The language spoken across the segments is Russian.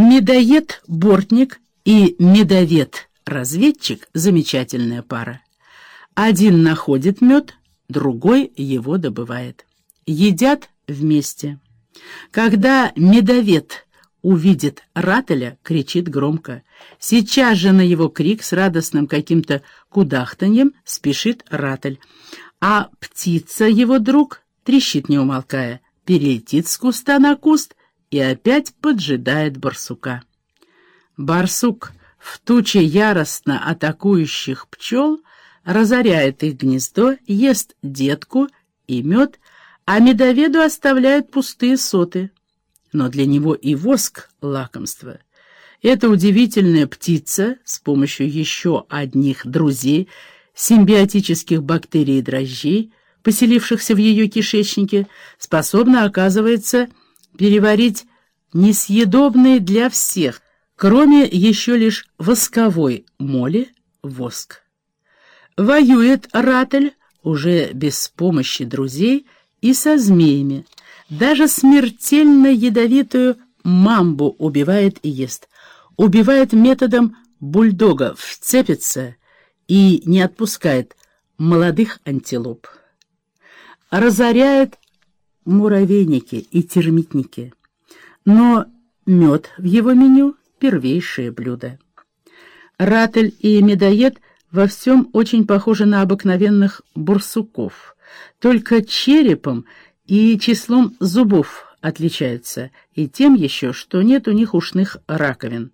Медоед-бортник и медовед-разведчик — замечательная пара. Один находит мед, другой его добывает. Едят вместе. Когда медовед увидит Рателя, кричит громко. Сейчас же на его крик с радостным каким-то кудахтаньем спешит Ратель. А птица, его друг, трещит не умолкая, перелетит с куста на куст и опять поджидает барсука. Барсук в туче яростно атакующих пчел разоряет их гнездо, ест детку и мед, а медоведу оставляет пустые соты. Но для него и воск — лакомство. Эта удивительная птица с помощью еще одних друзей, симбиотических бактерий и дрожжей, поселившихся в ее кишечнике, способна, оказывается, переварить несъедобные для всех, кроме еще лишь восковой моли, воск. Воюет Ратель уже без помощи друзей и со змеями. Даже смертельно ядовитую мамбу убивает и ест. Убивает методом бульдога, вцепится и не отпускает молодых антилоп. Разоряет муравейники и термитники. Но мед в его меню — первейшее блюдо. Ратель и медоед во всем очень похожи на обыкновенных бурсуков, только черепом и числом зубов отличаются, и тем еще, что нет у них ушных раковин.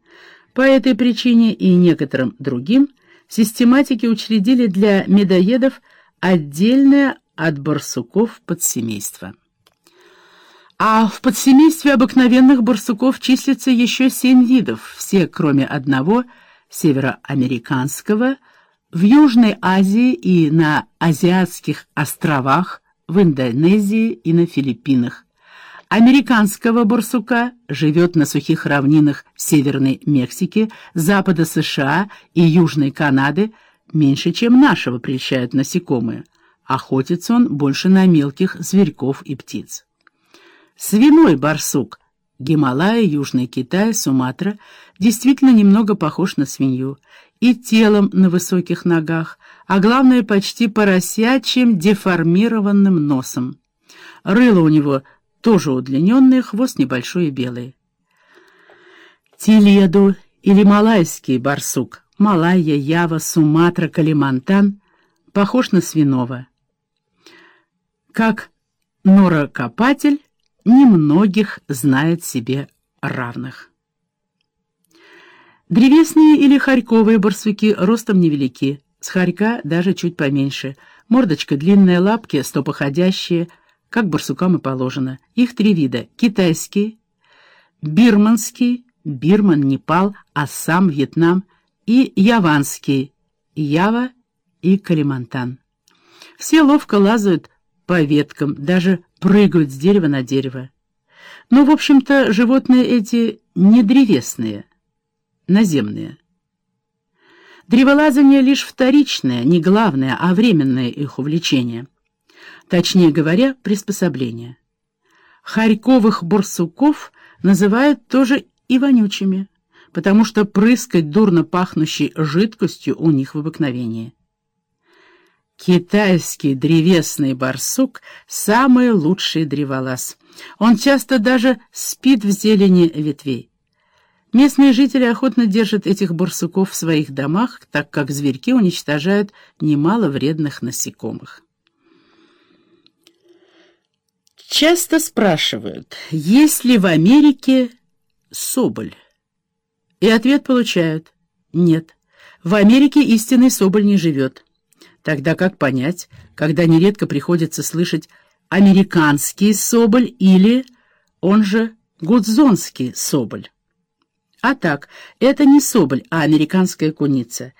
По этой причине и некоторым другим систематики учредили для медоедов отдельное от барсуков подсемейство. А в подсемействе обыкновенных барсуков числится еще семь видов, все кроме одного, североамериканского, в Южной Азии и на Азиатских островах, в Индонезии и на Филиппинах. Американского барсука живет на сухих равнинах Северной Мексики, Запада США и Южной Канады, меньше, чем нашего прельщают насекомые. Охотится он больше на мелких зверьков и птиц. Свиной барсук, Гималая, Южный Китай, Суматра, действительно немного похож на свинью, и телом на высоких ногах, а главное, почти поросячьим деформированным носом. Рыло у него тоже удлиненное, хвост небольшой и белый. Тиледу или малайский барсук, Малайя, Ява, Суматра, Калимантан, похож на свиного. Как норокопатель, немногих знает себе равных. Древесные или хорьковые барсуки ростом невелики, с хорька даже чуть поменьше. Мордочка длинная, лапки стопоходящие, как барсукам и положено. Их три вида — китайский, бирманский, Бирман, Непал, Ассам, Вьетнам и яванский, Ява и Калимантан. Все ловко лазают по веткам, даже прыгают с дерева на дерево. Но, в общем-то, животные эти не древесные, наземные. Древолазание лишь вторичное, не главное, а временное их увлечение. Точнее говоря, приспособление. Харьковых бурсуков называют тоже и вонючими, потому что прыскать дурно пахнущей жидкостью у них в обыкновении. Китайский древесный барсук — самый лучший древолаз. Он часто даже спит в зелени ветвей. Местные жители охотно держат этих барсуков в своих домах, так как зверьки уничтожают немало вредных насекомых. Часто спрашивают, есть ли в Америке соболь? И ответ получают — нет. В Америке истинный соболь не живет. Тогда как понять, когда нередко приходится слышать «американский соболь» или, он же, «гудзонский соболь»? А так, это не соболь, а американская куница.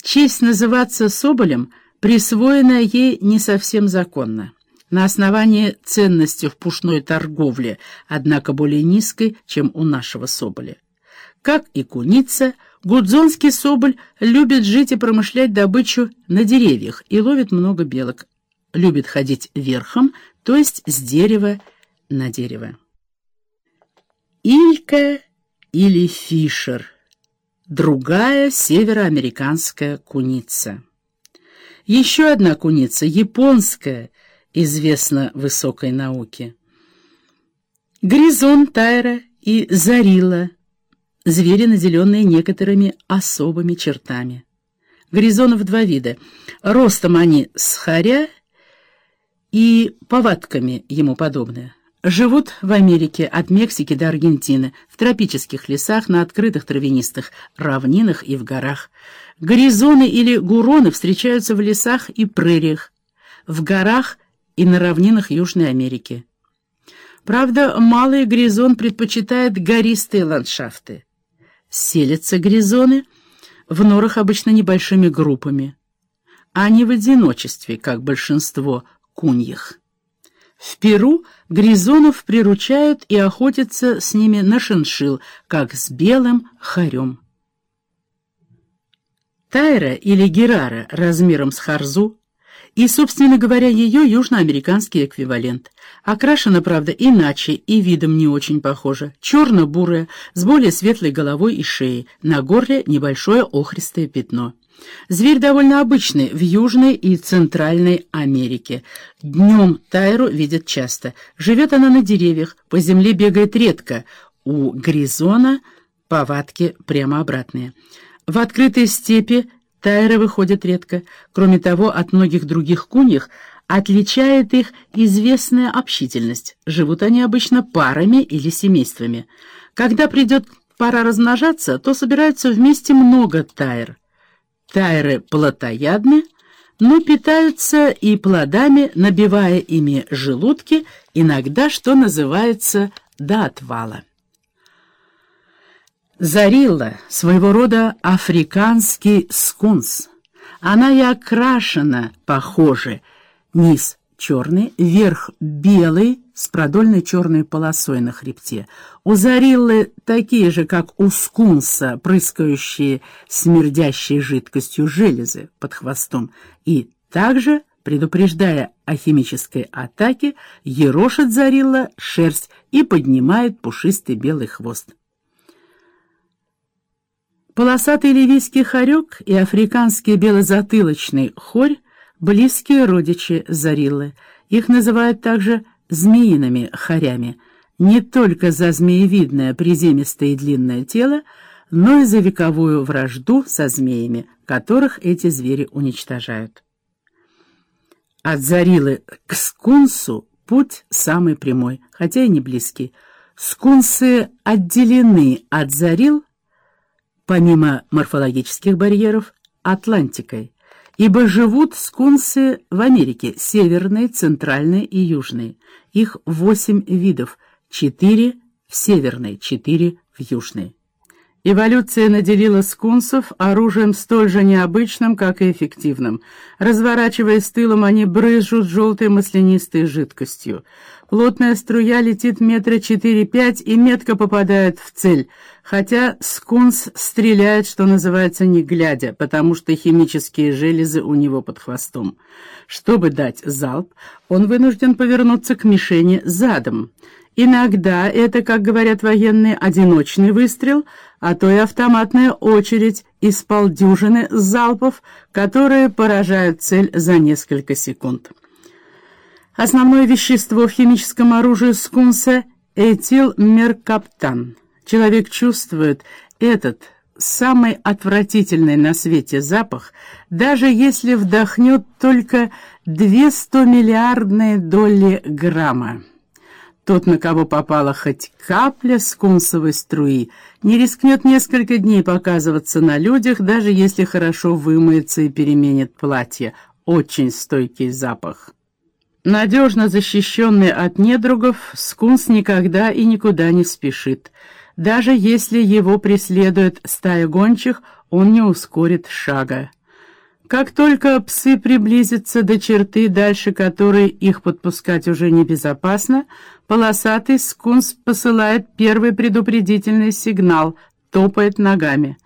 Честь называться соболем, присвоенная ей не совсем законно. На основании ценности в пушной торговле, однако более низкой, чем у нашего соболя. Как и куница – Гудзонский соболь любит жить и промышлять добычу на деревьях и ловит много белок. Любит ходить верхом, то есть с дерева на дерево. Илька или фишер, другая североамериканская куница. Еще одна куница, японская, известна высокой науке. Гризон, тайра и зарила – звери, наделенные некоторыми особыми чертами. Гризонов два вида. Ростом они схаря и повадками ему подобные. Живут в Америке от Мексики до Аргентины, в тропических лесах, на открытых травянистых равнинах и в горах. Горизоны или гуроны встречаются в лесах и прериях, в горах и на равнинах Южной Америки. Правда, малый гризон предпочитает гористые ландшафты. Селятся гризоны в норах обычно небольшими группами, а не в одиночестве, как большинство куньих. В Перу гризонов приручают и охотятся с ними на шиншил, как с белым хорем. Тайра или герара размером с харзу и, собственно говоря, ее южноамериканский эквивалент. Окрашена, правда, иначе и видом не очень похожа. Черно-бурая, с более светлой головой и шеей, на горле небольшое охристое пятно. Зверь довольно обычный в Южной и Центральной Америке. Днем тайру видят часто. Живет она на деревьях, по земле бегает редко. У гризона повадки прямо обратные. В открытой степи тайры выходят редко. Кроме того, от многих других куньих отличает их известная общительность. Живут они обычно парами или семействами. Когда придет пора размножаться, то собираются вместе много тайр. Тайры плотоядны, но питаются и плодами, набивая ими желудки, иногда, что называется, до отвала. Зарилла — своего рода африканский скунс. Она и окрашена, похоже, низ черный, верх белый, с продольной черной полосой на хребте. У Зариллы такие же, как у скунса, прыскающие смердящей жидкостью железы под хвостом, и также, предупреждая о химической атаке, ерошит Зарилла шерсть и поднимает пушистый белый хвост. Полосатый ливийский хорек и африканский белозатылочный хорь — близкие родичи Зариллы. Их называют также змеиными хорями, не только за змеевидное приземистое и длинное тело, но и за вековую вражду со змеями, которых эти звери уничтожают. От Зарилы к скунсу путь самый прямой, хотя и не близкий. Скунсы отделены от Зарил, помимо морфологических барьеров, Атлантикой, ибо живут скунсы в Америке, северной, центральной и южной. Их восемь видов, четыре в северной, четыре в южной. Эволюция наделила скунсов оружием столь же необычным, как и эффективным. Разворачиваясь тылом, они брызжут желтой маслянистой жидкостью. Плотная струя летит метра четыре-пять и метко попадает в цель, хотя скунс стреляет, что называется, не глядя, потому что химические железы у него под хвостом. Чтобы дать залп, он вынужден повернуться к мишени задом. Иногда это, как говорят военные, одиночный выстрел, а то и автоматная очередь из полдюжины залпов, которые поражают цель за несколько секунд. Основное вещество в химическом оружии скунса – этилмеркаптан. Человек чувствует этот самый отвратительный на свете запах, даже если вдохнет только две миллиардные доли грамма. Тот, на кого попала хоть капля скунсовой струи, не рискнет несколько дней показываться на людях, даже если хорошо вымоется и переменит платье. Очень стойкий запах. Надежно защищенный от недругов, скунс никогда и никуда не спешит. Даже если его преследует стая гончих, он не ускорит шага. Как только псы приблизятся до черты, дальше которой их подпускать уже небезопасно, полосатый скунс посылает первый предупредительный сигнал, топает ногами.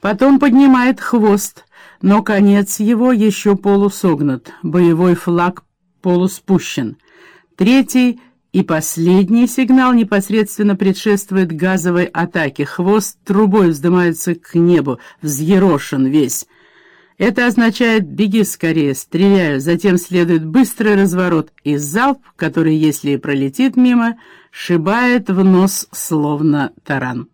Потом поднимает хвост, но конец его еще полусогнут, боевой флаг полуспущен. Третий И последний сигнал непосредственно предшествует газовой атаке. Хвост трубой вздымается к небу, взъерошен весь. Это означает «беги скорее, стреляю». Затем следует быстрый разворот и залп, который, если и пролетит мимо, шибает в нос словно таран.